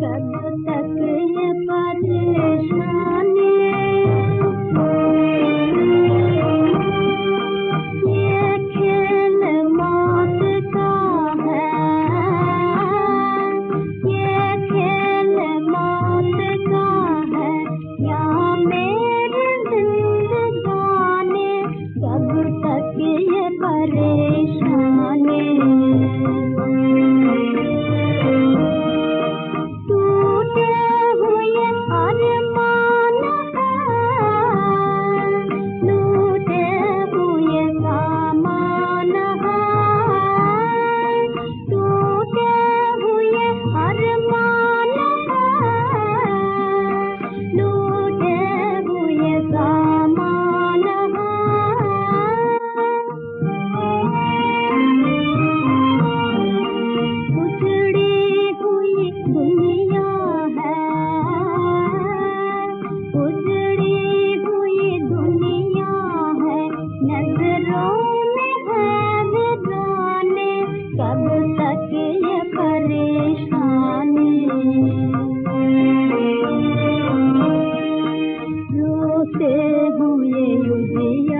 सतत ಹುಟ್ಟೆ ಗುಯೆಯು ಜಿಯ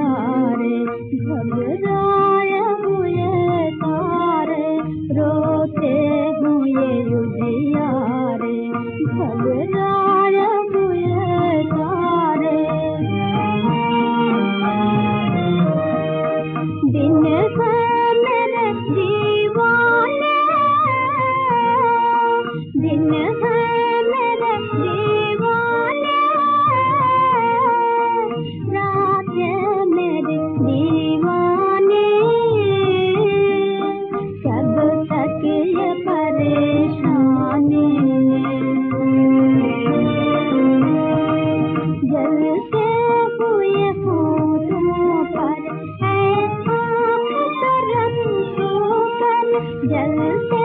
じゃ、生。